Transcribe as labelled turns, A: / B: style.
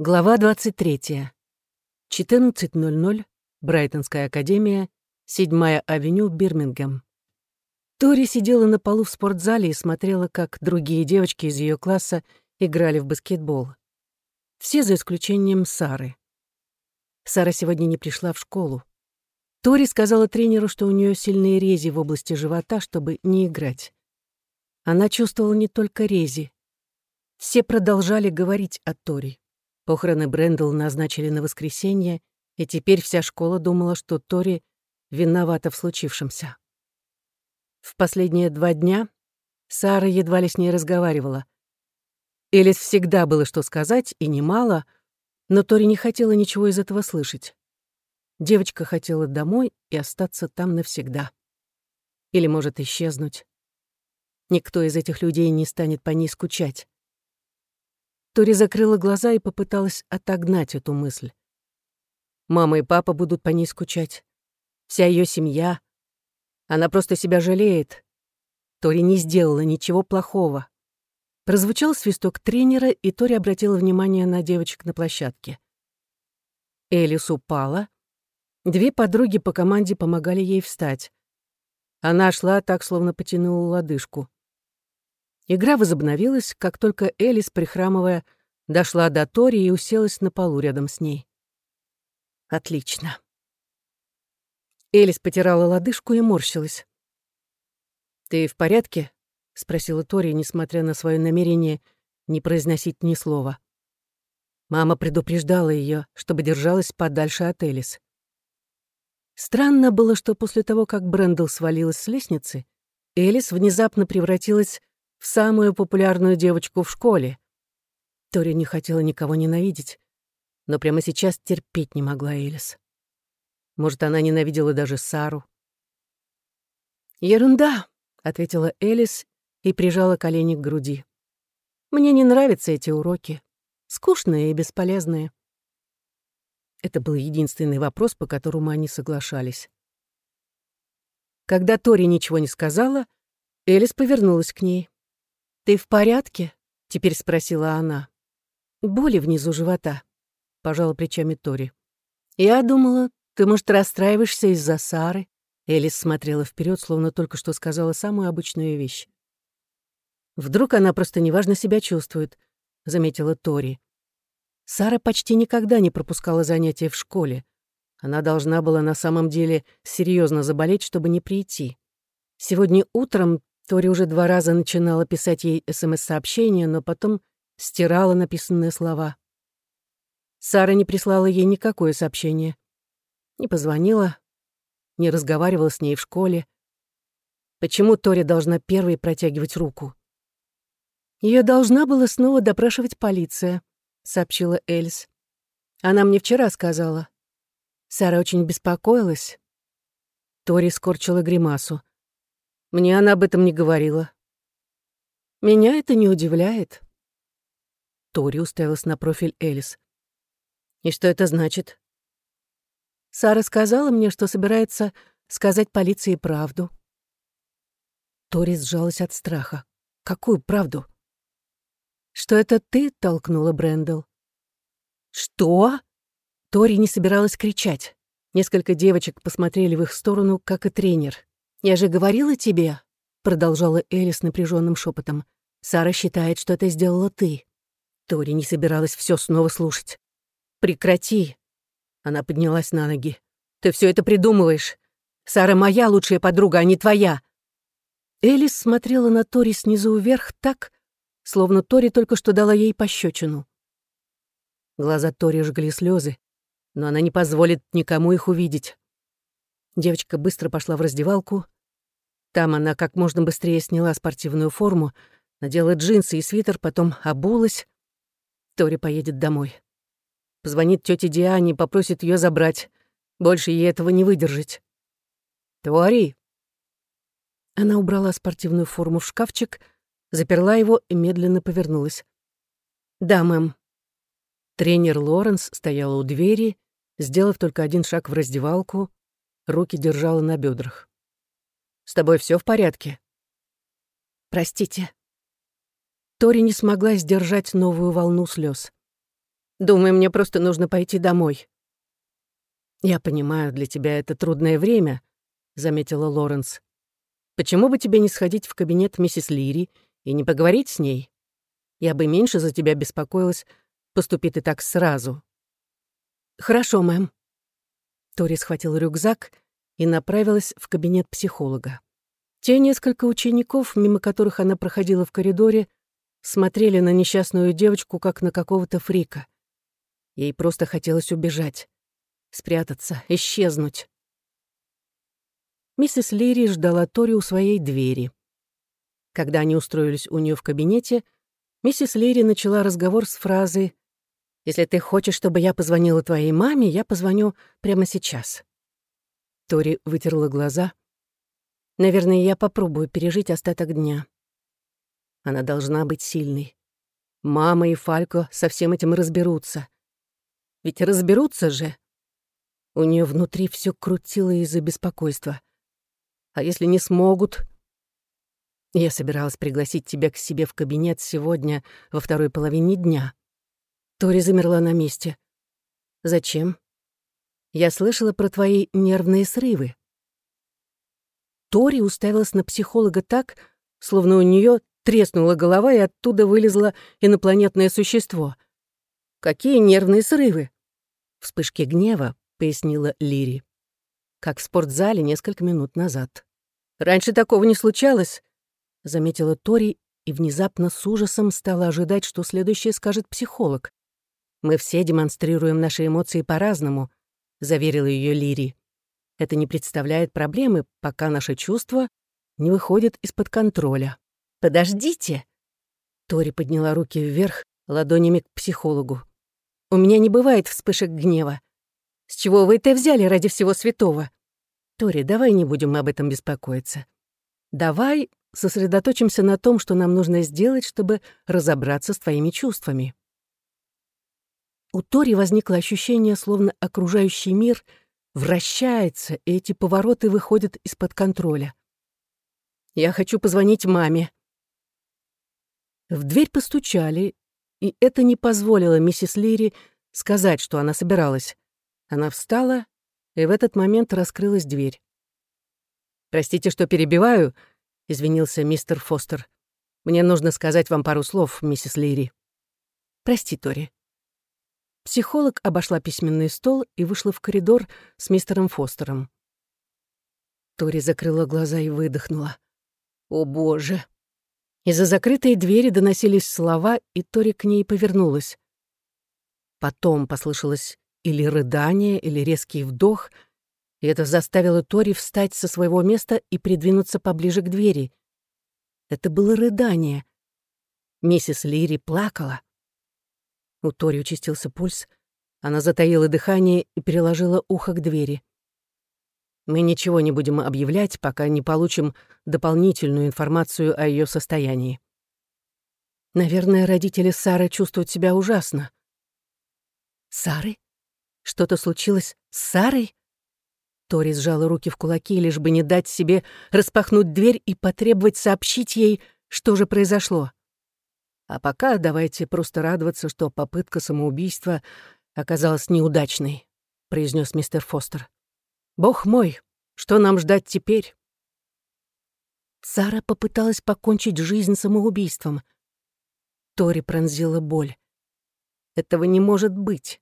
A: Глава 23. 14.00. Брайтонская академия. 7-я авеню, Бирмингем. Тори сидела на полу в спортзале и смотрела, как другие девочки из ее класса играли в баскетбол. Все за исключением Сары. Сара сегодня не пришла в школу. Тори сказала тренеру, что у нее сильные рези в области живота, чтобы не играть. Она чувствовала не только рези. Все продолжали говорить о Тори. Похороны Брэндл назначили на воскресенье, и теперь вся школа думала, что Тори виновата в случившемся. В последние два дня Сара едва ли с ней разговаривала. Элис всегда было что сказать, и немало, но Тори не хотела ничего из этого слышать. Девочка хотела домой и остаться там навсегда. Или, может, исчезнуть. Никто из этих людей не станет по ней скучать. Тори закрыла глаза и попыталась отогнать эту мысль. Мама и папа будут по ней скучать. Вся ее семья. Она просто себя жалеет. Тори не сделала ничего плохого. Прозвучал свисток тренера, и Тори обратила внимание на девочек на площадке. Элис упала. Две подруги по команде помогали ей встать. Она шла так, словно потянула лодыжку. Игра возобновилась, как только Элис, прихрамывая, дошла до Тори и уселась на полу рядом с ней. Отлично. Элис потирала лодыжку и морщилась. «Ты в порядке?» — спросила Тори, несмотря на свое намерение не произносить ни слова. Мама предупреждала ее, чтобы держалась подальше от Элис. Странно было, что после того, как Брэндл свалилась с лестницы, Элис внезапно превратилась в самую популярную девочку в школе. Тори не хотела никого ненавидеть, но прямо сейчас терпеть не могла Элис. Может, она ненавидела даже Сару. «Ерунда», — ответила Элис и прижала колени к груди. «Мне не нравятся эти уроки. Скучные и бесполезные». Это был единственный вопрос, по которому они соглашались. Когда Тори ничего не сказала, Элис повернулась к ней. «Ты в порядке?» — теперь спросила она. «Боли внизу живота», — пожала плечами Тори. «Я думала, ты, может, расстраиваешься из-за Сары?» Элис смотрела вперед, словно только что сказала самую обычную вещь. «Вдруг она просто неважно себя чувствует», — заметила Тори. Сара почти никогда не пропускала занятия в школе. Она должна была на самом деле серьезно заболеть, чтобы не прийти. Сегодня утром Тори уже два раза начинала писать ей СМС-сообщения, но потом стирала написанные слова. Сара не прислала ей никакое сообщение. Не позвонила, не разговаривала с ней в школе. Почему Тори должна первой протягивать руку? Ее должна была снова допрашивать полиция, сообщила Эльс. Она мне вчера сказала. Сара очень беспокоилась. Тори скорчила гримасу. Мне она об этом не говорила. Меня это не удивляет. Тори уставилась на профиль Элис. И что это значит? Сара сказала мне, что собирается сказать полиции правду. Тори сжалась от страха. Какую правду? Что это ты толкнула Брэндл? Что? Тори не собиралась кричать. Несколько девочек посмотрели в их сторону, как и тренер. «Я же говорила тебе», — продолжала Элис напряженным шепотом. «Сара считает, что это сделала ты». Тори не собиралась все снова слушать. «Прекрати!» Она поднялась на ноги. «Ты все это придумываешь. Сара моя лучшая подруга, а не твоя». Элис смотрела на Тори снизу вверх так, словно Тори только что дала ей пощечину. Глаза Тори жгли слезы, но она не позволит никому их увидеть. Девочка быстро пошла в раздевалку. Там она как можно быстрее сняла спортивную форму, надела джинсы и свитер, потом обулась. Тори поедет домой. Позвонит тете Диане, попросит ее забрать. Больше ей этого не выдержать. «Тори!» Она убрала спортивную форму в шкафчик, заперла его и медленно повернулась. «Да, мэм». Тренер Лоренс стояла у двери, сделав только один шаг в раздевалку, руки держала на бедрах. «С тобой все в порядке?» «Простите». Тори не смогла сдержать новую волну слез. Думаю, мне просто нужно пойти домой». «Я понимаю, для тебя это трудное время», — заметила Лоренс. «Почему бы тебе не сходить в кабинет миссис Лири и не поговорить с ней? Я бы меньше за тебя беспокоилась, поступи ты так сразу». «Хорошо, мэм». Тори схватил рюкзак и направилась в кабинет психолога. Те несколько учеников, мимо которых она проходила в коридоре, смотрели на несчастную девочку, как на какого-то фрика. Ей просто хотелось убежать, спрятаться, исчезнуть. Миссис Лири ждала Тори у своей двери. Когда они устроились у нее в кабинете, миссис Лири начала разговор с фразы «Если ты хочешь, чтобы я позвонила твоей маме, я позвоню прямо сейчас». Тори вытерла глаза. «Наверное, я попробую пережить остаток дня». Она должна быть сильной. Мама и Фалько со всем этим разберутся. Ведь разберутся же. У нее внутри все крутило из-за беспокойства. А если не смогут? Я собиралась пригласить тебя к себе в кабинет сегодня во второй половине дня. Тори замерла на месте. Зачем? Я слышала про твои нервные срывы. Тори уставилась на психолога так, словно у нее треснула голова, и оттуда вылезло инопланетное существо. «Какие нервные срывы?» «Вспышки гнева», — пояснила Лири. «Как в спортзале несколько минут назад». «Раньше такого не случалось», — заметила Тори и внезапно с ужасом стала ожидать, что следующее скажет психолог. «Мы все демонстрируем наши эмоции по-разному», — заверила ее Лири. «Это не представляет проблемы, пока наши чувства не выходят из-под контроля». «Подождите!» Тори подняла руки вверх, ладонями к психологу. «У меня не бывает вспышек гнева. С чего вы это взяли ради всего святого?» «Тори, давай не будем об этом беспокоиться. Давай сосредоточимся на том, что нам нужно сделать, чтобы разобраться с твоими чувствами». У Тори возникло ощущение, словно окружающий мир вращается, и эти повороты выходят из-под контроля. «Я хочу позвонить маме», в дверь постучали, и это не позволило миссис Лири сказать, что она собиралась. Она встала, и в этот момент раскрылась дверь. «Простите, что перебиваю», — извинился мистер Фостер. «Мне нужно сказать вам пару слов, миссис Лири». «Прости, Тори». Психолог обошла письменный стол и вышла в коридор с мистером Фостером. Тори закрыла глаза и выдохнула. «О, Боже!» Из-за закрытой двери доносились слова, и Тори к ней повернулась. Потом послышалось или рыдание, или резкий вдох, и это заставило Тори встать со своего места и придвинуться поближе к двери. Это было рыдание. Миссис Лири плакала. У Тори участился пульс. Она затаила дыхание и переложила ухо к двери. Мы ничего не будем объявлять, пока не получим дополнительную информацию о ее состоянии. Наверное, родители Сары чувствуют себя ужасно. Сары? Что-то случилось с Сарой? Тори сжала руки в кулаки, лишь бы не дать себе распахнуть дверь и потребовать сообщить ей, что же произошло. А пока давайте просто радоваться, что попытка самоубийства оказалась неудачной, произнес мистер Фостер. Бог мой, что нам ждать теперь? Сара попыталась покончить жизнь самоубийством. Тори пронзила боль. Этого не может быть.